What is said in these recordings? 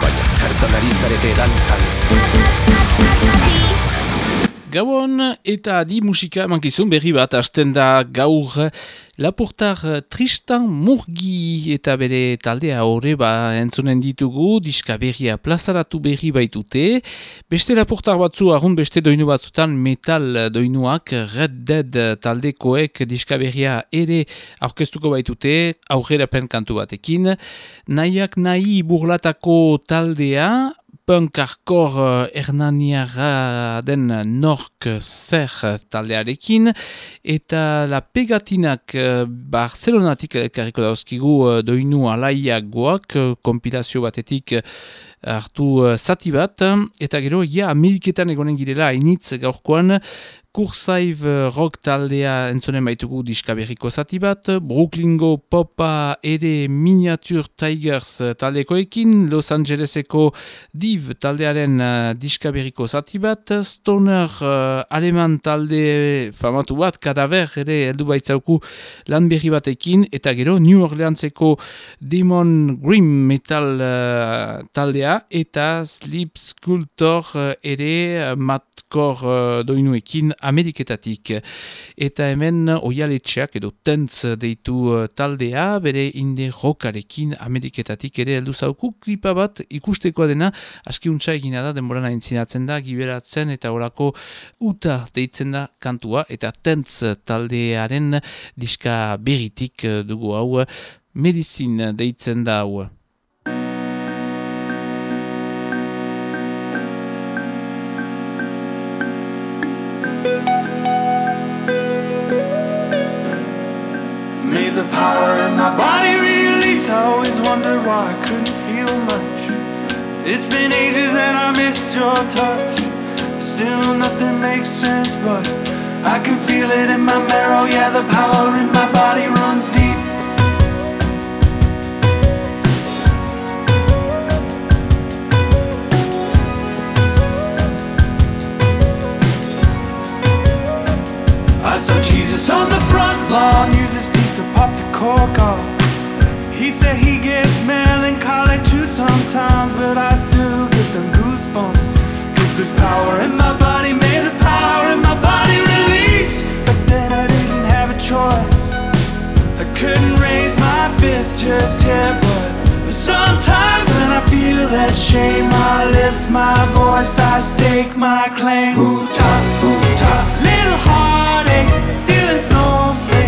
Vaya cerdo nariz de danza. Gauan eta adi musika mankizun berri bat hasten da gaur Laportar Tristan Murgi eta bere taldea horre ba entzunen ditugu diska berria plazaratu berri baitute. Beste Laportar batzu ahun beste doinu batzutan metal doinuak Red Dead taldekoek diska berria ere aurkeztuko baitute aurrera pen kantu batekin. Nahiak nahi burlatako taldea punk hardcore eh, hernaniara den nork zer taldearekin eta la pegatinak Barcelonatik kariko dauzkigu doinu alaiagoak uh, kompilazio batetik hartu zati bat eta gero ja ameriketan egonen girela hainitz gaurkoan Kursaiv rock taldea entzonen baitugu diska berriko zati bat, Brooklyngo popa ere miniatur tigers taldekoekin, Los Angeleseko div taldearen uh, diska berriko zati bat, stoner uh, aleman talde famatu bat, kadaver ere heldu baitzauku lan berri batekin, eta gero New Orleanseko Demon Grim metal uh, taldea, eta Sleep Sculptor uh, ere uh, matkor uh, doinuekin Ameriketatik. Eta hemen oialetxeak edo tentz deitu uh, taldea, bere inde rokarekin Ameriketatik ere heldu zauku klipa bat ikustekoa dena askiuntza egina da denboran aintzinatzen da, giberatzen eta orako uta deitzen da kantua eta tentz taldearen diska beritik uh, dugu hau medizin deitzen da hau. Power in my body release. I always wondered why I couldn't feel much. It's been ages and I missed your touch. Still nothing makes sense, but I can feel it in my marrow. Yeah, the power in my body runs deep. I saw Jesus on the front lawn, use his teeth to pop the off. He said he gets melancholy too sometimes, but I still get them goosebumps. Cause there's power in my body, may the power in my body release. But then I didn't have a choice. I couldn't raise my fist just yet, but sometimes when I feel that shame, I lift my voice, I stake my claim. Hoota, hoota, little heartache, stealing snowflakes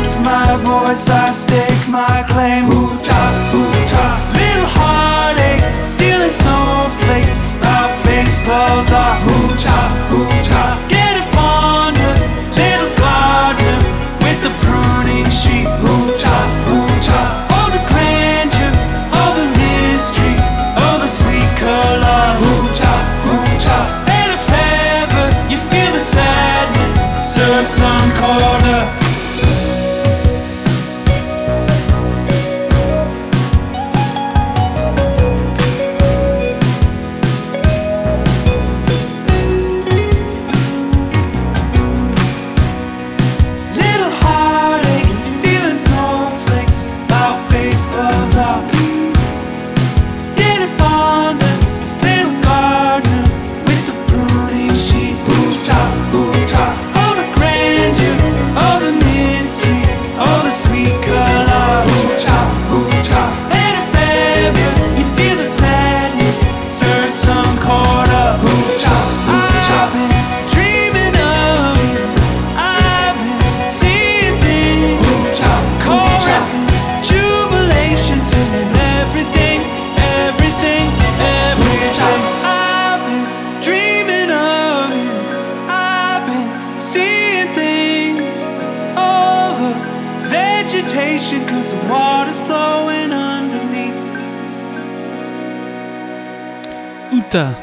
lift my voice, I stake my claim. Hoota, hoota, little heartache, stealing snowflakes. Our face gloves are hoota, hoota.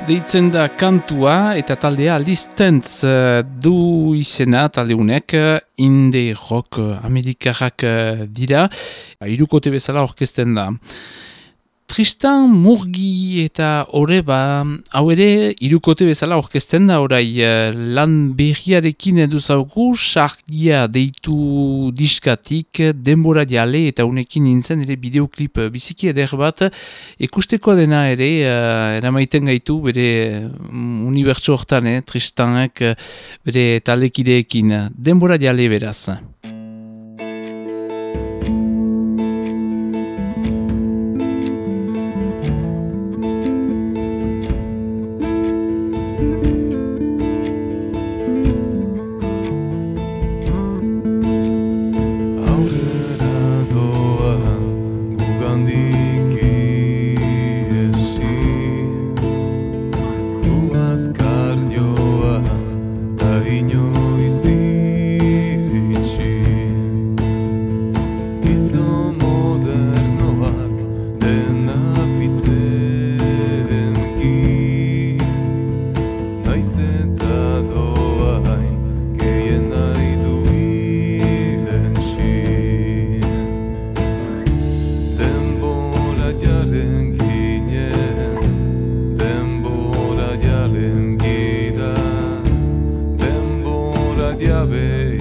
Deitzen da kantua eta taldea listentz uh, du izena talde unek uh, inde rock uh, amerikarrak dira. Irukote bezala orkesten da. Tristan Murgi eta Oreba, hau ere, irukote bezala orkesten da orai eh, lan berriarekin edu zauku, sargia deitu diskatik, denbora jale eta unekin nintzen ere bideoklip biziki eder bat, ekusteko dena ere, uh, eramaiten gaitu, bere um, unibertsu hortan, eh, Tristanek, bere talekideekin, denbora jale beraz. llave.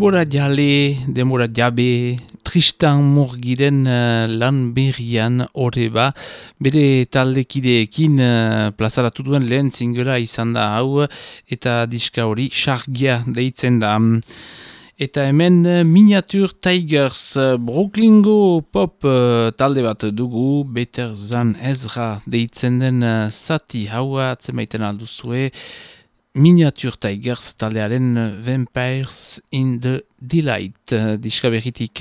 Denbora jale, denbora jabe, Tristan Murgiren uh, lan berrian horre ba, bere taldekideekin uh, plazaratu duen lehen zingela izan da hau, eta diska hori sargia deitzen da. Eta hemen uh, Miniature Tigers uh, Brooklyngo pop uh, talde bat dugu, Better Zan Ezra deitzen den uh, zati hau, atzemaiten alduzue, Miniature Tigers taldearen Vampires in the Delight uh, diska berritik.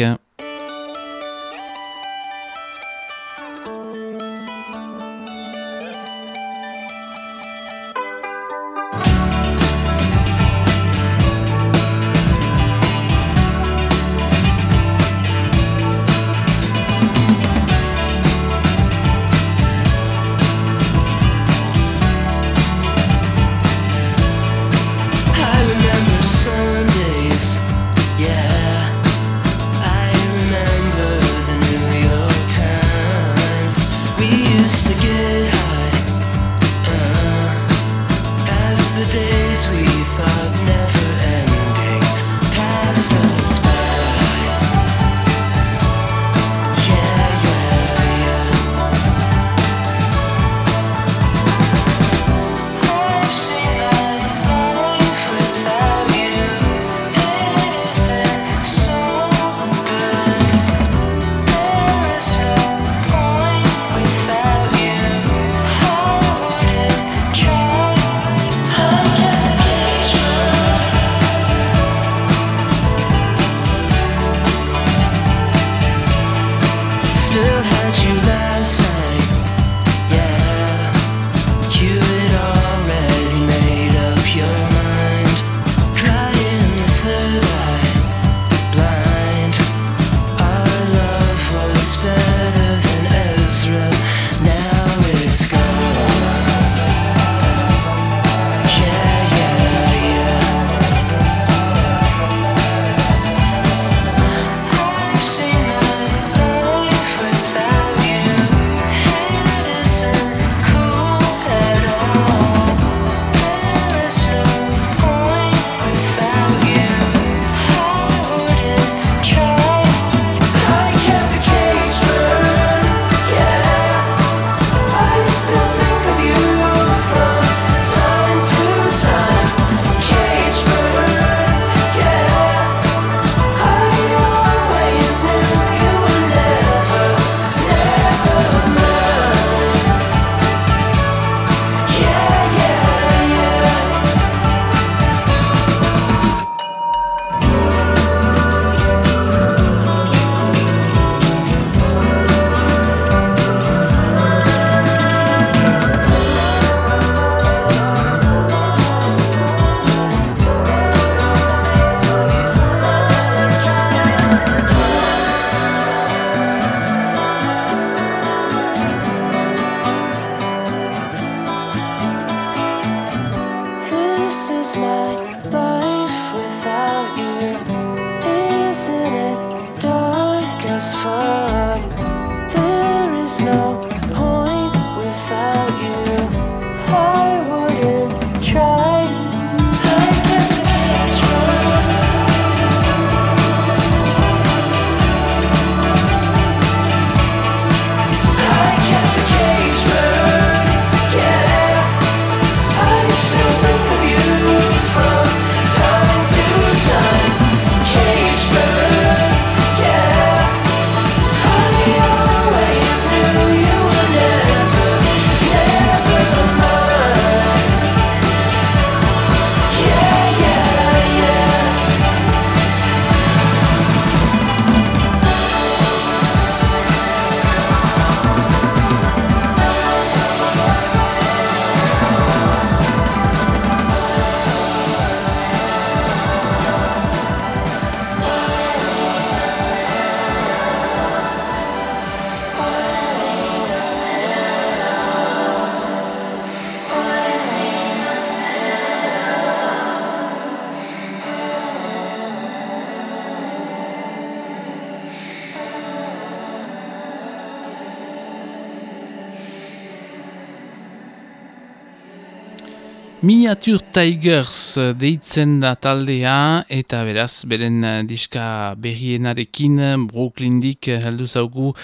Miniature Tigers deitzen da taldea eta beraz beren eh, diska berrienarekin Brooklyndik heldu zaugu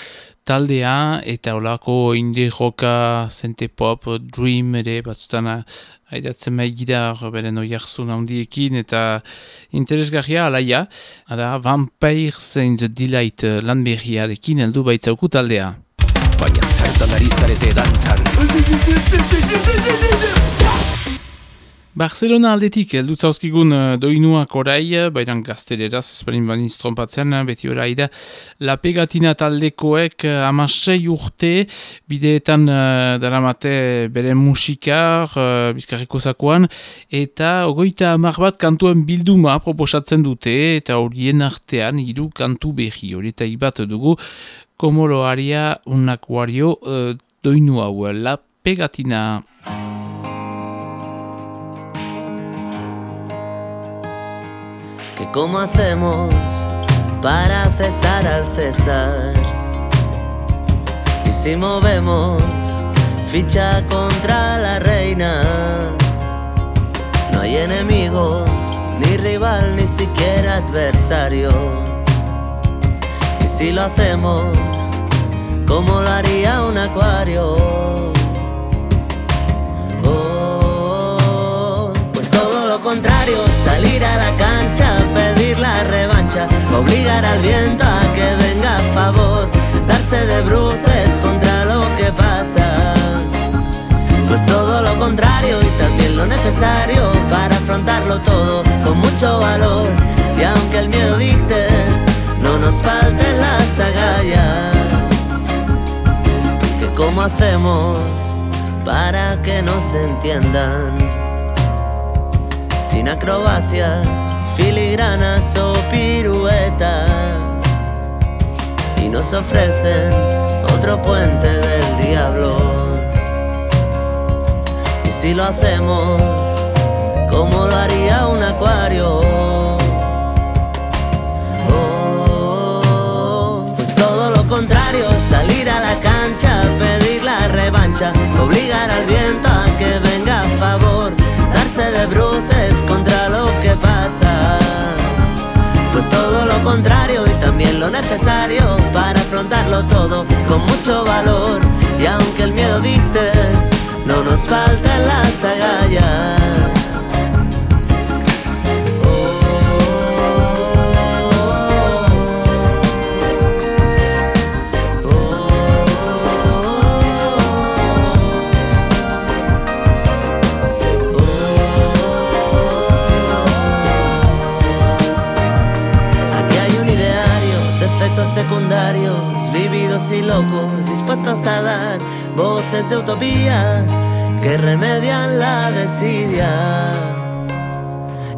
taldea eta olako indie roka, zente pop, dream ere batzutana haidatzen maigira beren oiarzun handiekin eta interesgarria alaia. Ara Vampires in the Delight lan berriarekin heldu baitzauku taldea. Baina zertan ari zarete dantzan. Barcelona aldetik, eldut zauzkigun uh, doinuak orai, bairan gazteleraz, esperin baniz trompatzen, beti orai da, la pegatina taldekoek amasei urte, bideetan uh, daramate bere musikar, uh, bizkarriko zakoan, eta ogoita amar bat kantuen bilduma proposatzen dute, eta horien artean, hiru kantu behi, horieta ibat dugu, komoroaria unakuario uh, doinu hau, la pegatina. Que cómo hacemos para cesar al César. Y si movemos ficha contra la reina, no hay enemigo, ni rival, ni siquiera adversario. Y si lo hacemos, como lo haría un acuario. Oh, pues todo lo contrario, salir a la cancha obligar al viento a que venga a favor, darse de bruces contra lo que pasa. Pues todo lo contrario y también lo necesario para afrontarlo todo con mucho valor. Y aunque el miedo dicte, no nos falten las agallas. Que cómo hacemos para que nos entiendan sin acrobacias filigranas o piruetas y nos ofrecen otro puente del diablo. Y si lo hacemos como lo haría un acuario. Oh, pues todo lo contrario, salir a la cancha, pedir la revancha, obligar al viento a que venga a favor, bruces contra lo que pasa. Pues todo lo contrario y también lo necesario para afrontarlo todo con mucho valor. Y aunque el miedo dicte, no nos faltan las agallas. Y locos dispuestos a dar voces de utopía que remedian la desidia.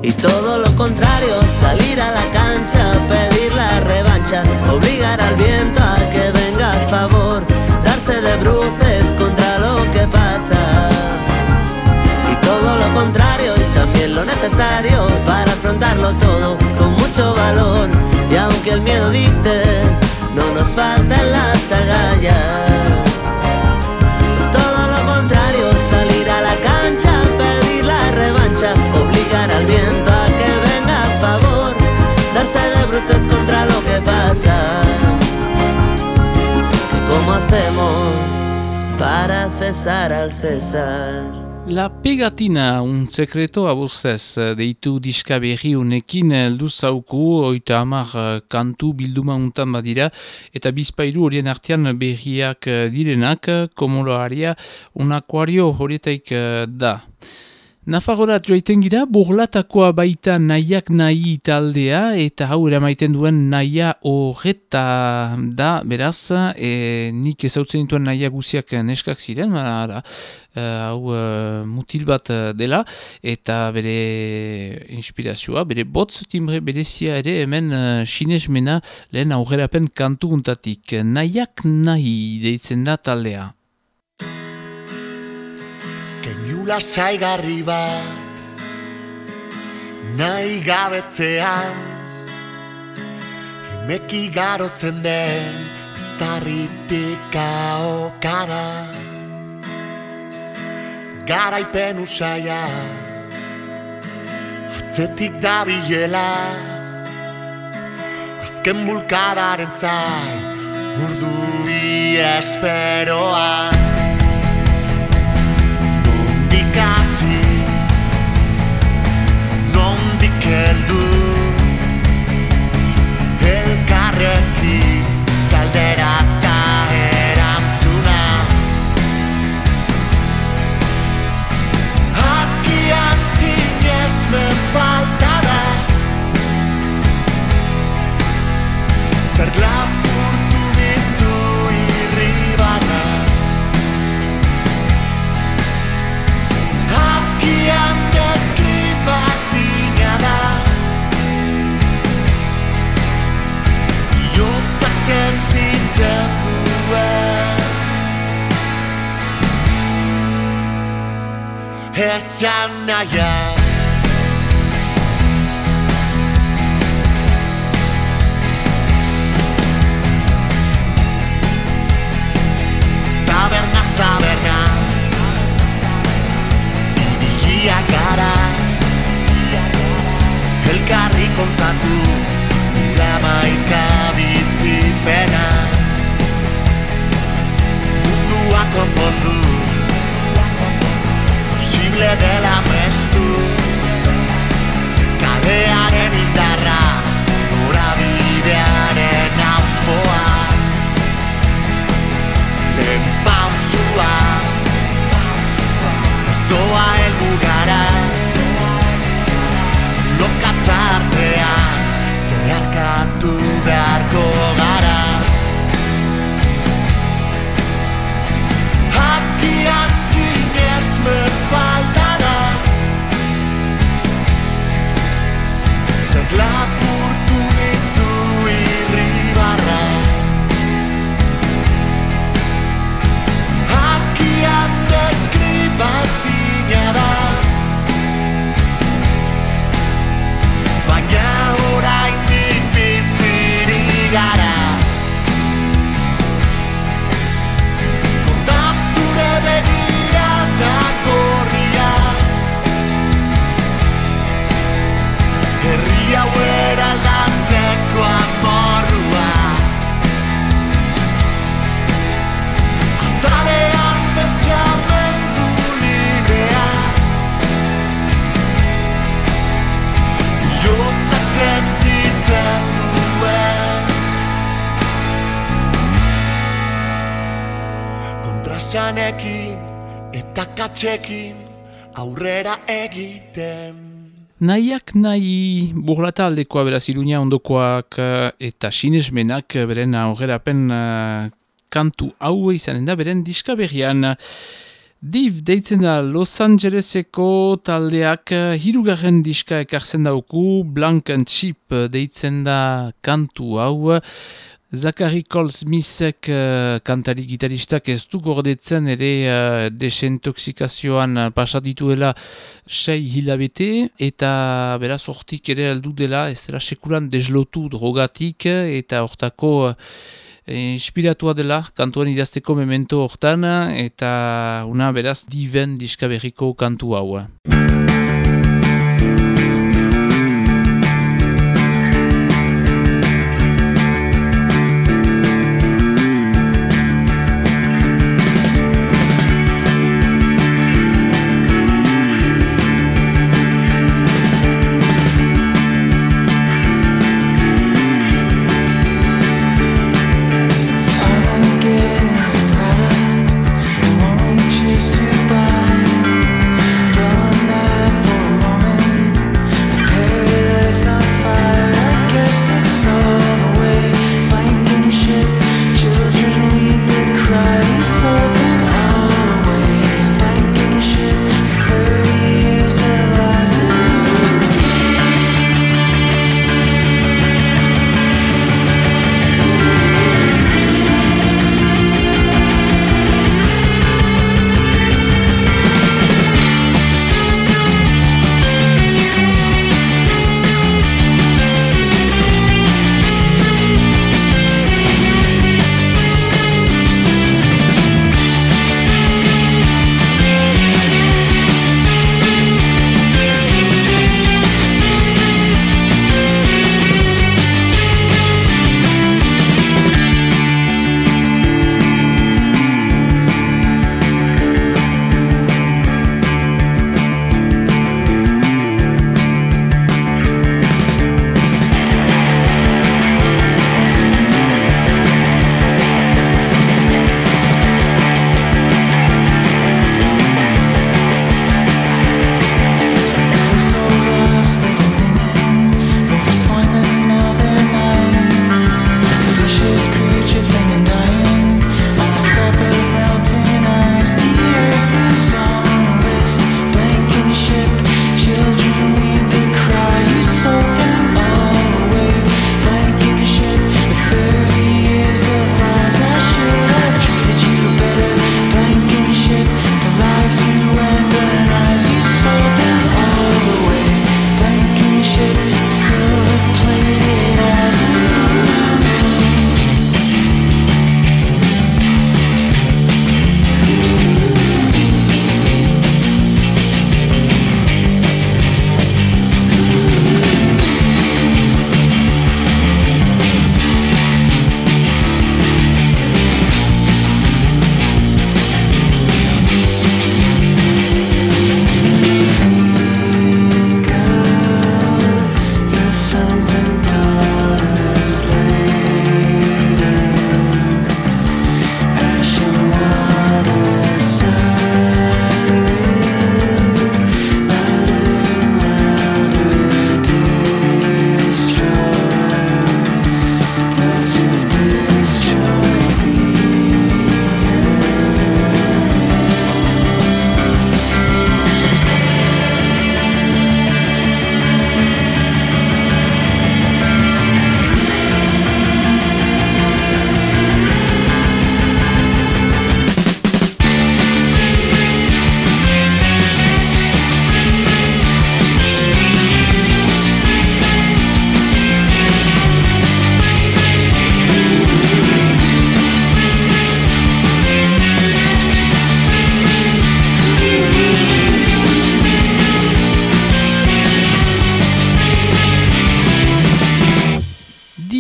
Y todo lo contrario, salir a la cancha, pedir la revancha, obligar al viento a que venga a favor, darse de bruces contra lo que pasa. Y todo lo contrario y también lo necesario para afrontarlo todo con mucho valor. Y aunque el miedo dicte, no nos faltan las agallas. Es todo lo contrario, salir a la cancha, pedir la revancha, obligar al viento a que venga a favor, darse de bruces contra lo que pasa. ¿Cómo hacemos para cesar al César? Pegatina, un sekreto aburzez, deitu diska berri unekin eldu zauku, oita amar eh, kantu bilduma untan badira, eta bizpailu horien artean berriak eh, direnak, komoloaria, un akuario horietaik eh, da. Nafagorat joaiten gira, burlatakoa baita nahiak nahi taldea, eta hau eramaiten duen nahia horreta da, beraz, e, nik ezautzen dituen nahiak guziak neskak ziren, ara, e, hau e, mutil bat dela, eta bere inspirazioa, bere botz timbre berezia ere, hemen e, sinesmena lehen aurrerapen kantu untatik. Nahiak nahi deitzen da taldea. Keinu saigarri bat Nahi gabetzean. Himeki garotzen den Ez okara Garaipen usaia Atzetik da bilela Azken bulkadaren zai Urdu esperoan Zer eta katxekin aurrera egiten Nahiak nahi burlata aldekoa beraz iruña ondokoak eh, eta sinesmenak eh, beren aurrerapen eh, kantu hau izanen da beren diska berrian. Div deitzen da Los Angeleseko taldeak hirugarren diska ekartzen dauku, Blank and Chip deitzen da kantu hau. Zachary Cole Smithek uh, kantari gitaristak ez du gordetzen ere uh, desintoxikazioan uh, pasa dituela sei hilabete eta beraz hortik ere aldu dela ez dela sekulan deslotu drogatik eta hortako uh, inspiratua dela kantuan idazteko memento hortan eta una beraz diven diskaberriko kantu hau.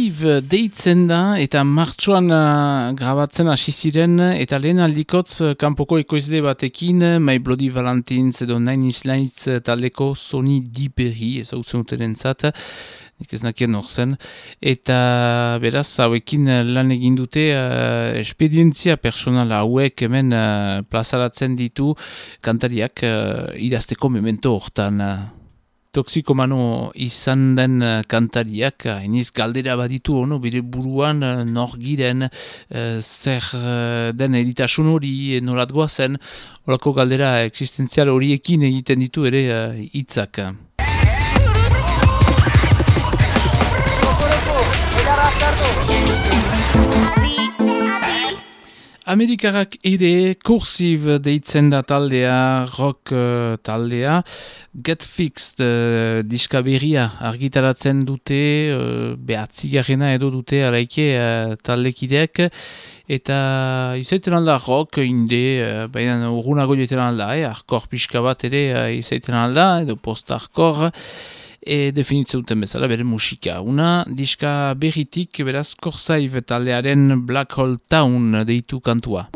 Corsive deitzen da eta martxoan uh, grabatzen hasi ziren eta lehen aldikotz uh, kanpoko ekoizle batekin My Bloody Valentines edo Nine Inch Lights uh, taldeko Sony Diperi ezagutzen duten entzat nik ez nakien zen, eta beraz hauekin lan egin dute uh, espedientzia personala hauek hemen uh, plazaratzen ditu kantariak uh, idazteko memento hortan toxikomano izan den uh, kantariak, hainiz galdera baditu ono, bere buruan uh, nor giren, uh, zer den eritasun hori norat goazen, horako galdera existenzial horiekin egiten ditu ere hitzak. Amerikarak ere kursiv deitzen da taldea, rock uh, taldea, Get Fixed uh, diska berria argitaratzen dute, uh, behatzi garrena edo dute araike uh, taldekideak, eta izaiten alda rock, inde, uh, baina urgunago joetan alda, eh, arkor pixka bat ere uh, izaiten alda, edo post-arkor, e definitzen duten bezala bere musika. Una diska berritik beraz Korsaiv taldearen Black Hole Town deitu kantua.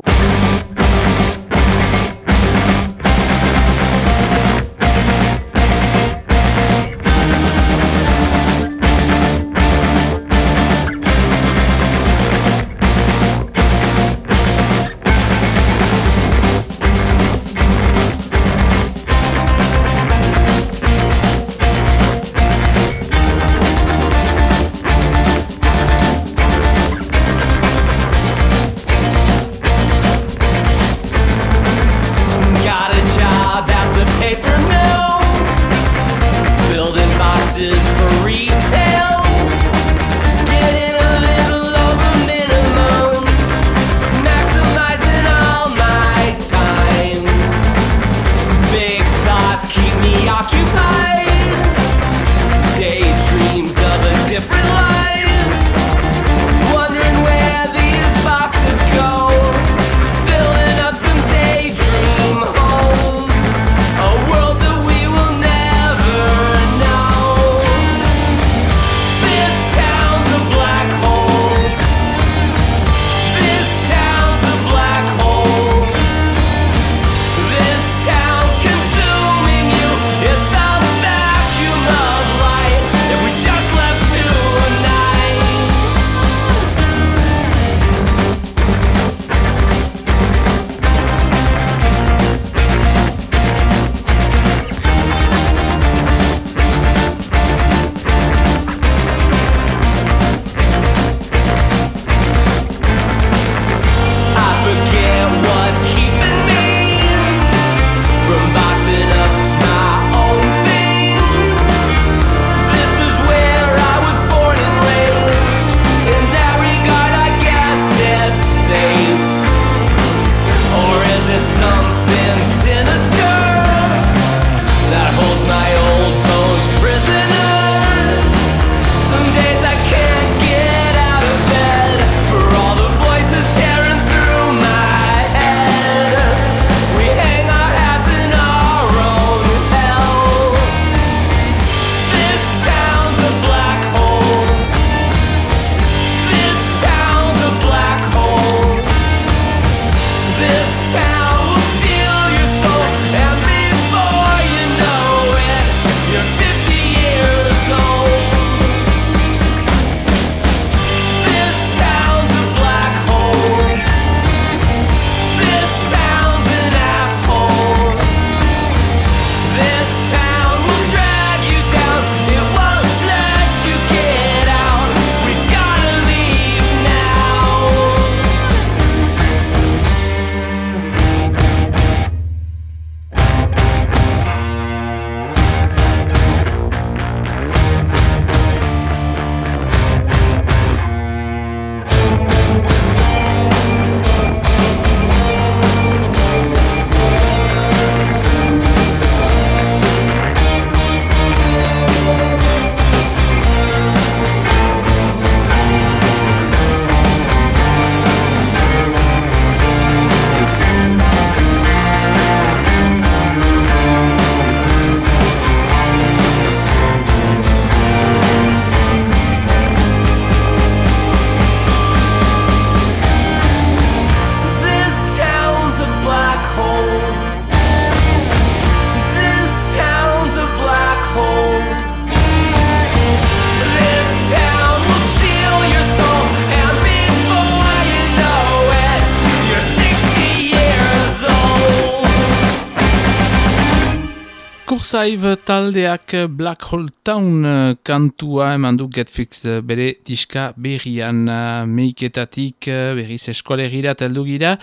Northside taldeak Black Hole Town uh, kantua eman du Getfix uh, bere diska berrian meiketatik berriz eskolegira taldu gira.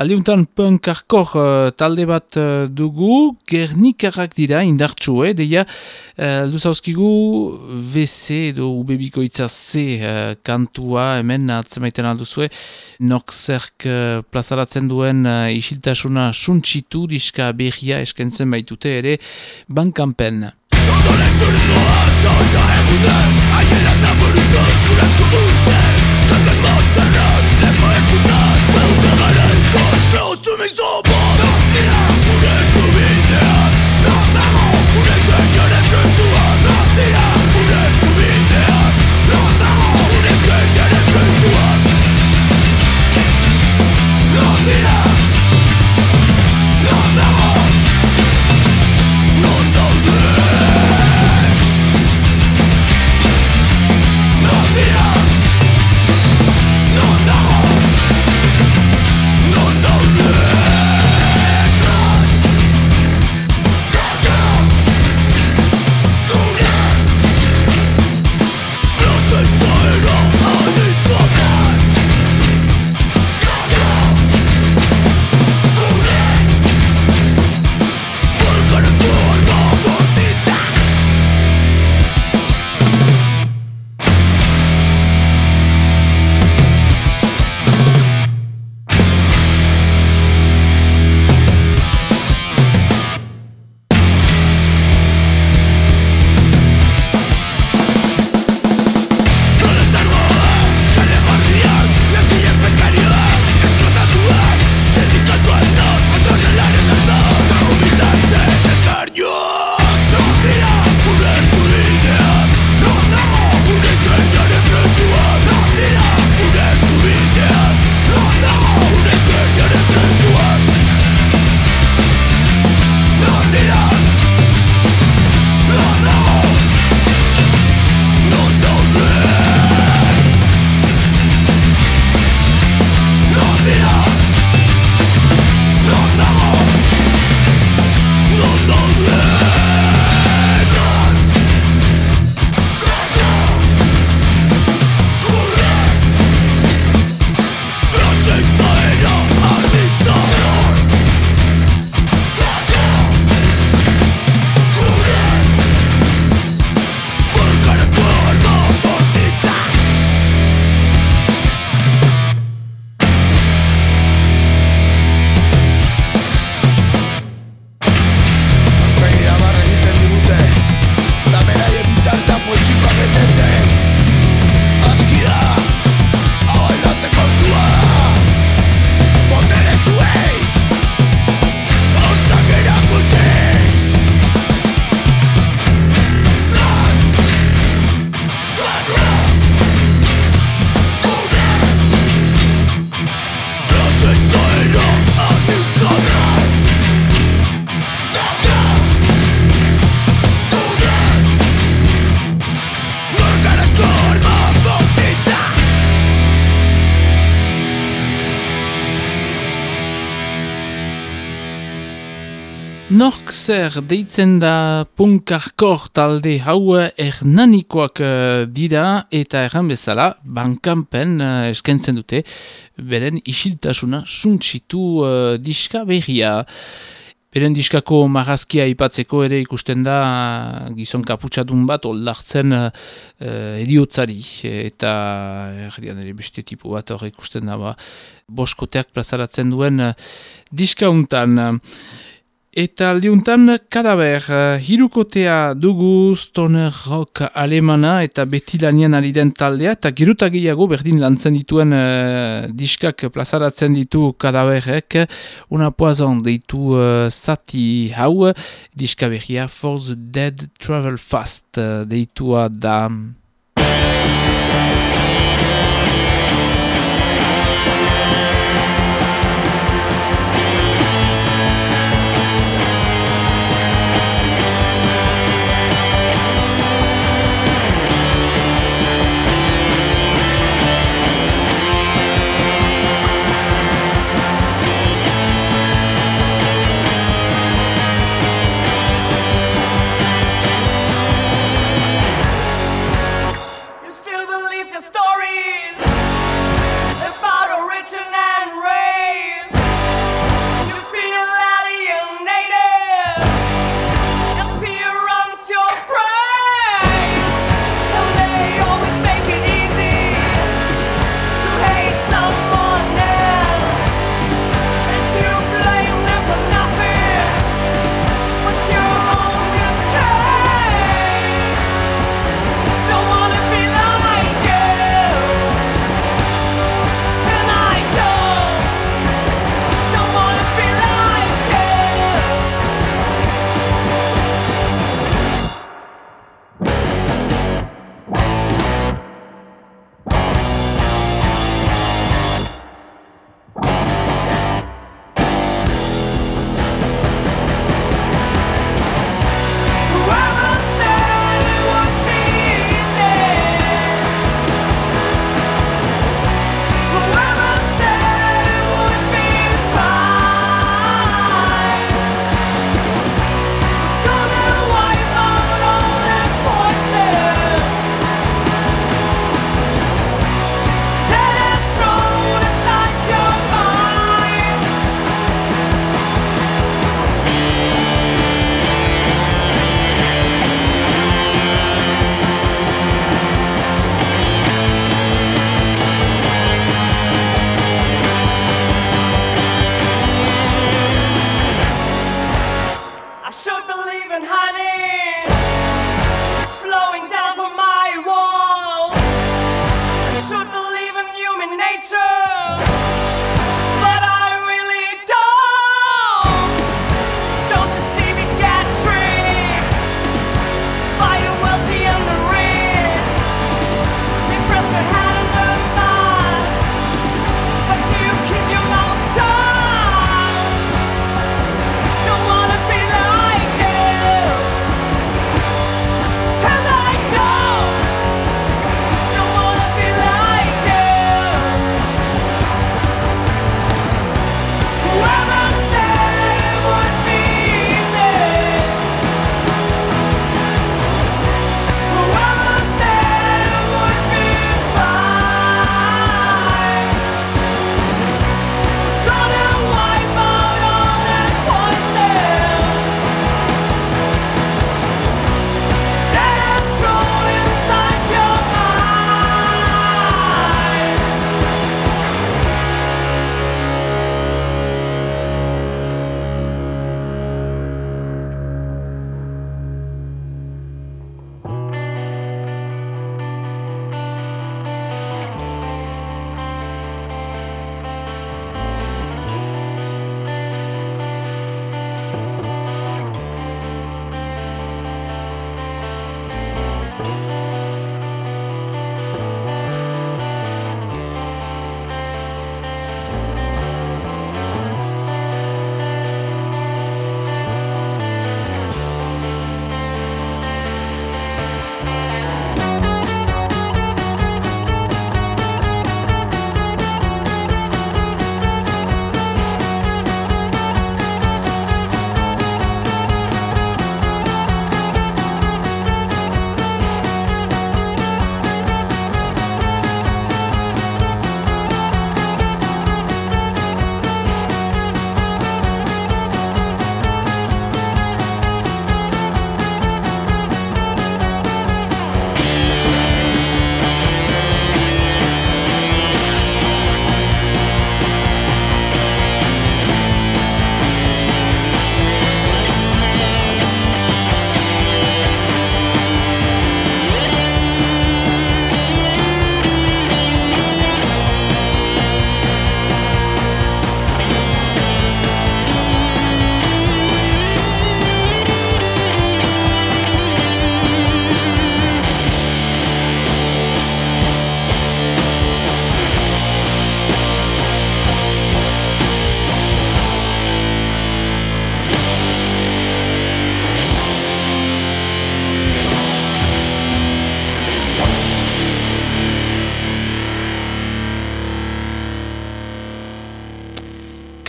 Aldiuntan punk arkor talde bat dugu, gernikarrak dira indartsu, eh? deia zauzkigu WC edo ubebiko itza C uh, kantua hemen atzemaiten alduzue, Northside uh, plazaratzen duen isiltasuna suntsitu diska berria eskentzen baitute ere, bankanpen. Consuming so Zer deitzen da punkarkor talde hau ernanikoak eh, dira eta erran bezala bankanpen uh, eskentzen dute beren isiltasuna suntsitu uh, diska berria. Beren diskako marrazkia ipatzeko ere ikusten da gizon kaputsadun bat oldartzen uh, eriotzari eta erdian ere beste tipu bat hor ikusten da ba, boskoteak plazaratzen duen uh, diska untan. Eta aldiuntan kadaber, uh, hirukotea dugu stoner rock alemana eta beti lanian ari den taldea, eta gerutagiago berdin lantzen dituen uh, diskak plazaratzen ditu kadaberek, una poazon deitu uh, zati hau, diska For the Dead Travel Fast deitua da...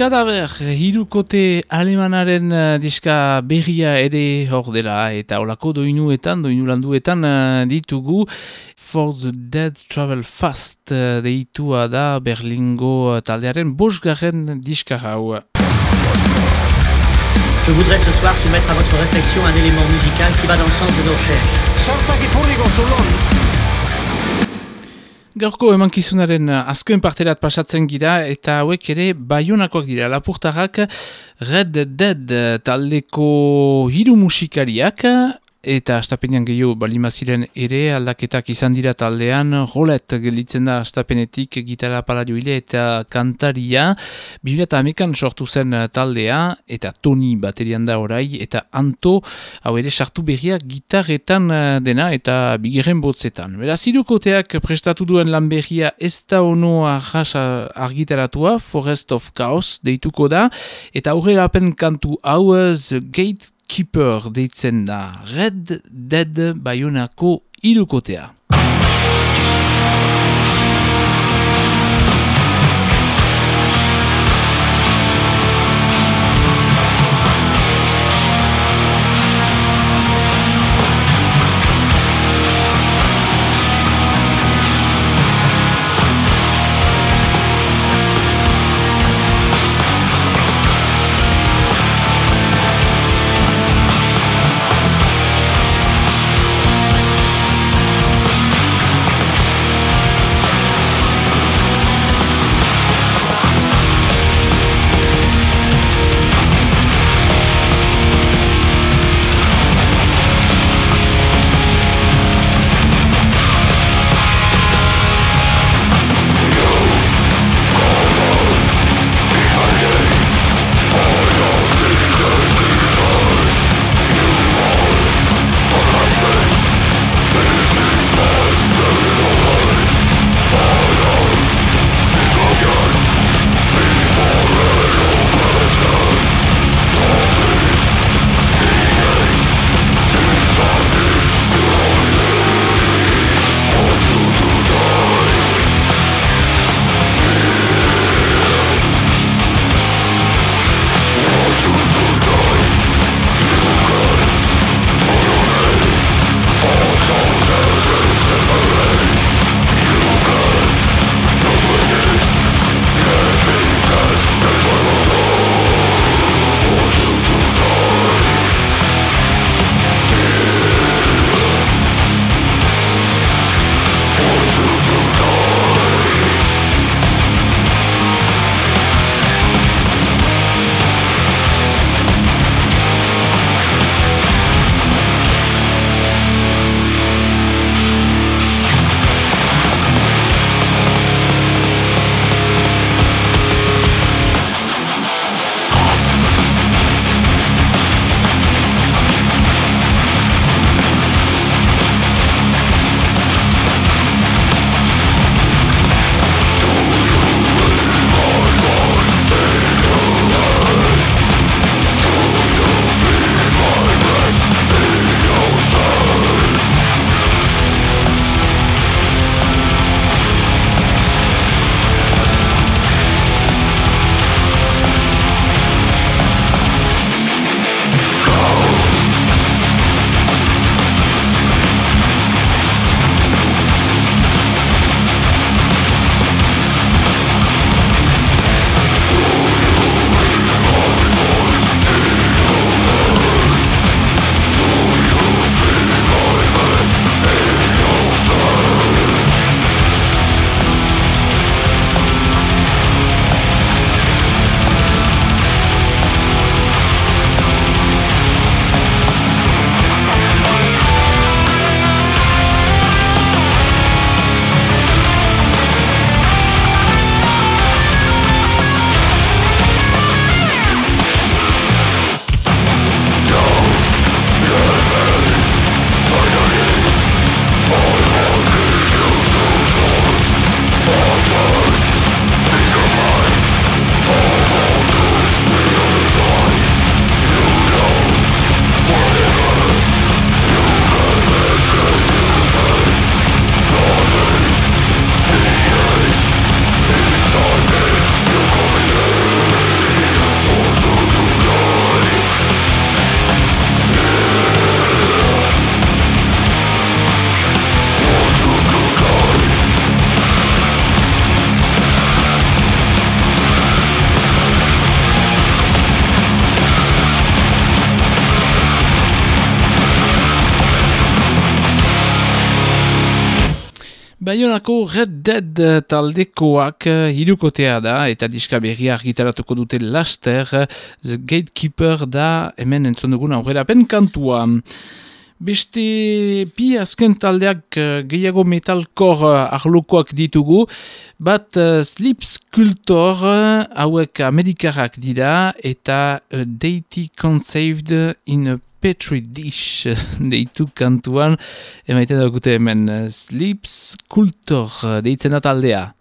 Kadaber, hirukote alemanaren uh, diska berria ere hor dela eta olako doinuetan, doinu landuetan uh, ditugu For the Dead Travel Fast uh, deitua da Berlingo taldearen bosgarren diska hau. Je voudrais ce soir soumettre à votre réflexion un élément musical qui va dans le sens de nos recherches. Gaurko emankizunaren uh, azken parterat pasatzen gira eta hauek ere baionakoak dira. Lapurtarrak Red Dead taldeko hiru musikariak eta astapenean gehiago balimaziren ere aldaketak izan dira taldean. Rolet gelitzen da astapenetik gitarra paladioile eta kantaria. Biblia eta amekan sortu zen taldea eta Toni baterian da orai eta Anto hau ere sartu berria gitarretan dena eta bigeren botzetan. Beraz, irukoteak prestatu duen lan berria ez da ono argitaratua argitaratua Forest of Chaos deituko da. Eta aurrera kantu hau The Gate Keeper deitzen da Red Dead Bayonako irukotea. Baionako Red Dead eh, taldekoak eh, hirukotea da eta diska berria argitaratuko dute laster The Gatekeeper da hemen entzun dugun aurrera kantua. Beste bi azken taldeak uh, gehiago metalkor uh, arlokoak ditugu, bat uh, Sleep Sculptor hauek amerikarrak dira eta Deity Conceived in a Petri Dish deitu kantuan, emaiten dagute hemen Sleep Sculptor deitzen da taldea.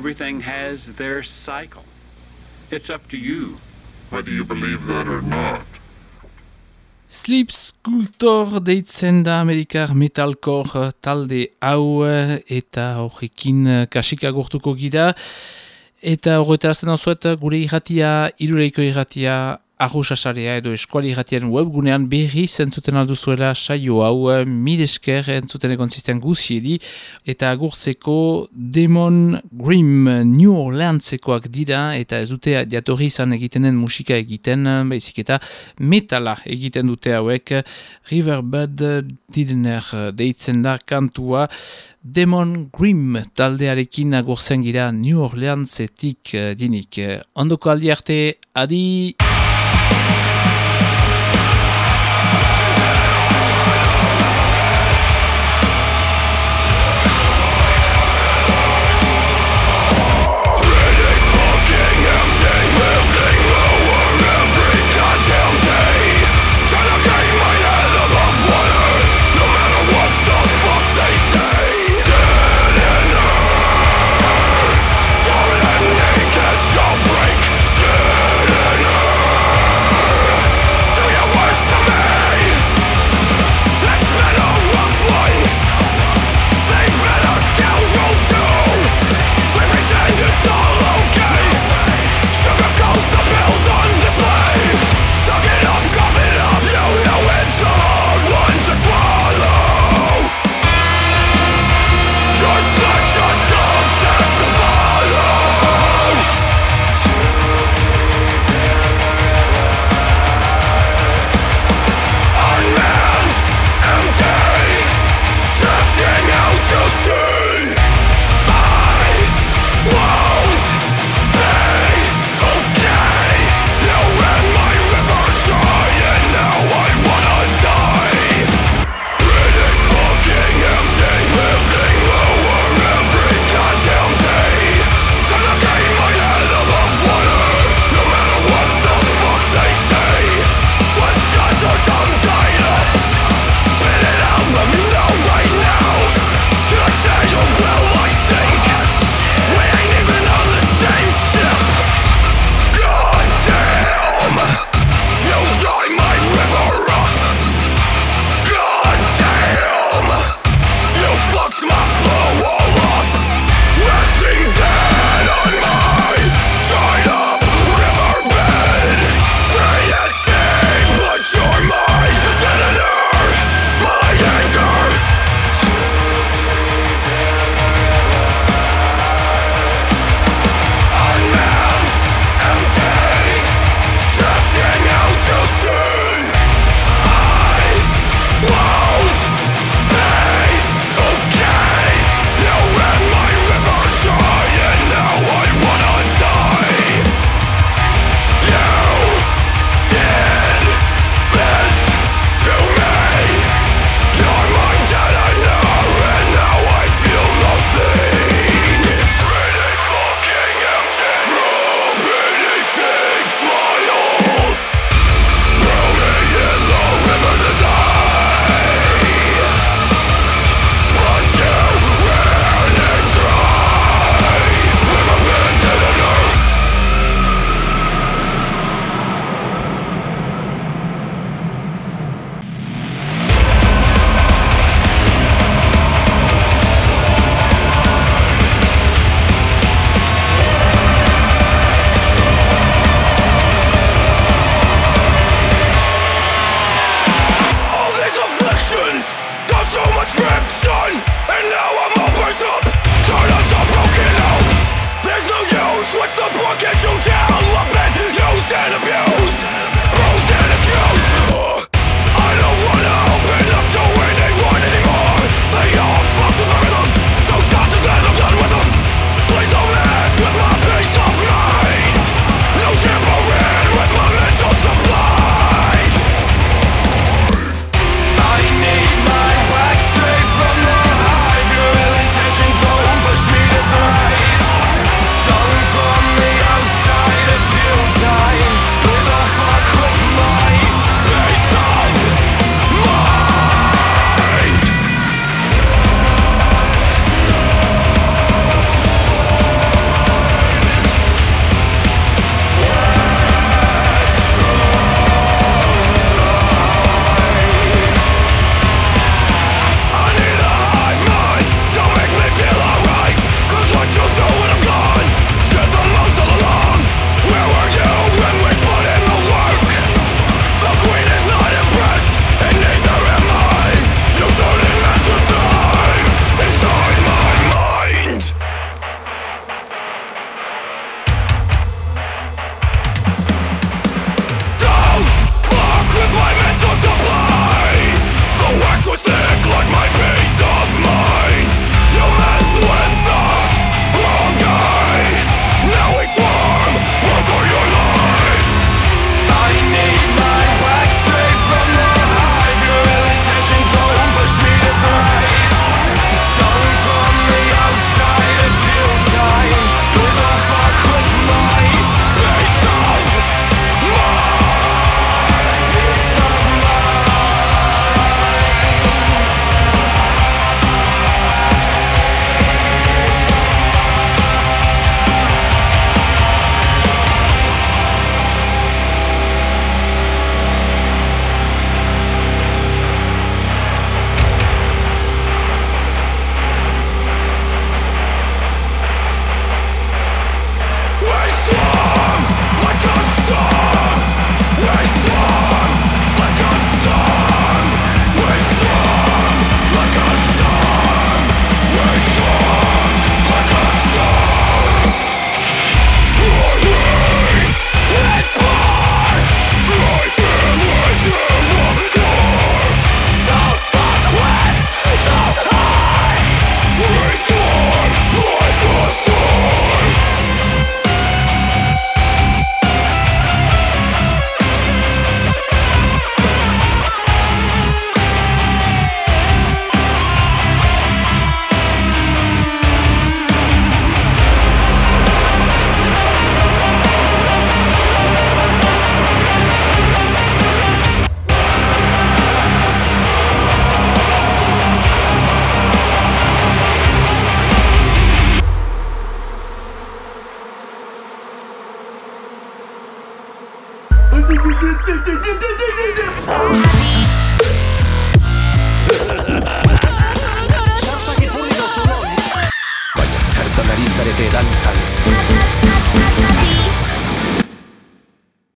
Everything has their cycle. It's up to you whether you believe that or not. Sleep Sculptor deitzen da Amerikar Metalcore talde hau eta horrekin kasika gortuko gira. Eta horretarazten hau gure irratia, irureiko irratia, arrosasarea edo eskuali irratien webgunean berri zentzuten alduzuela saio hau eh, midesker entzuten egon zisten guziedi eta agurtzeko Demon Grim New Orleansekoak dira eta ez dute diatorri izan egiten den musika egiten baizik eta metala egiten dute hauek Riverbud didener deitzen da kantua Demon Grim taldearekin agurtzen gira New Orleansetik eh, dinik. Ondoko aldi arte, adi!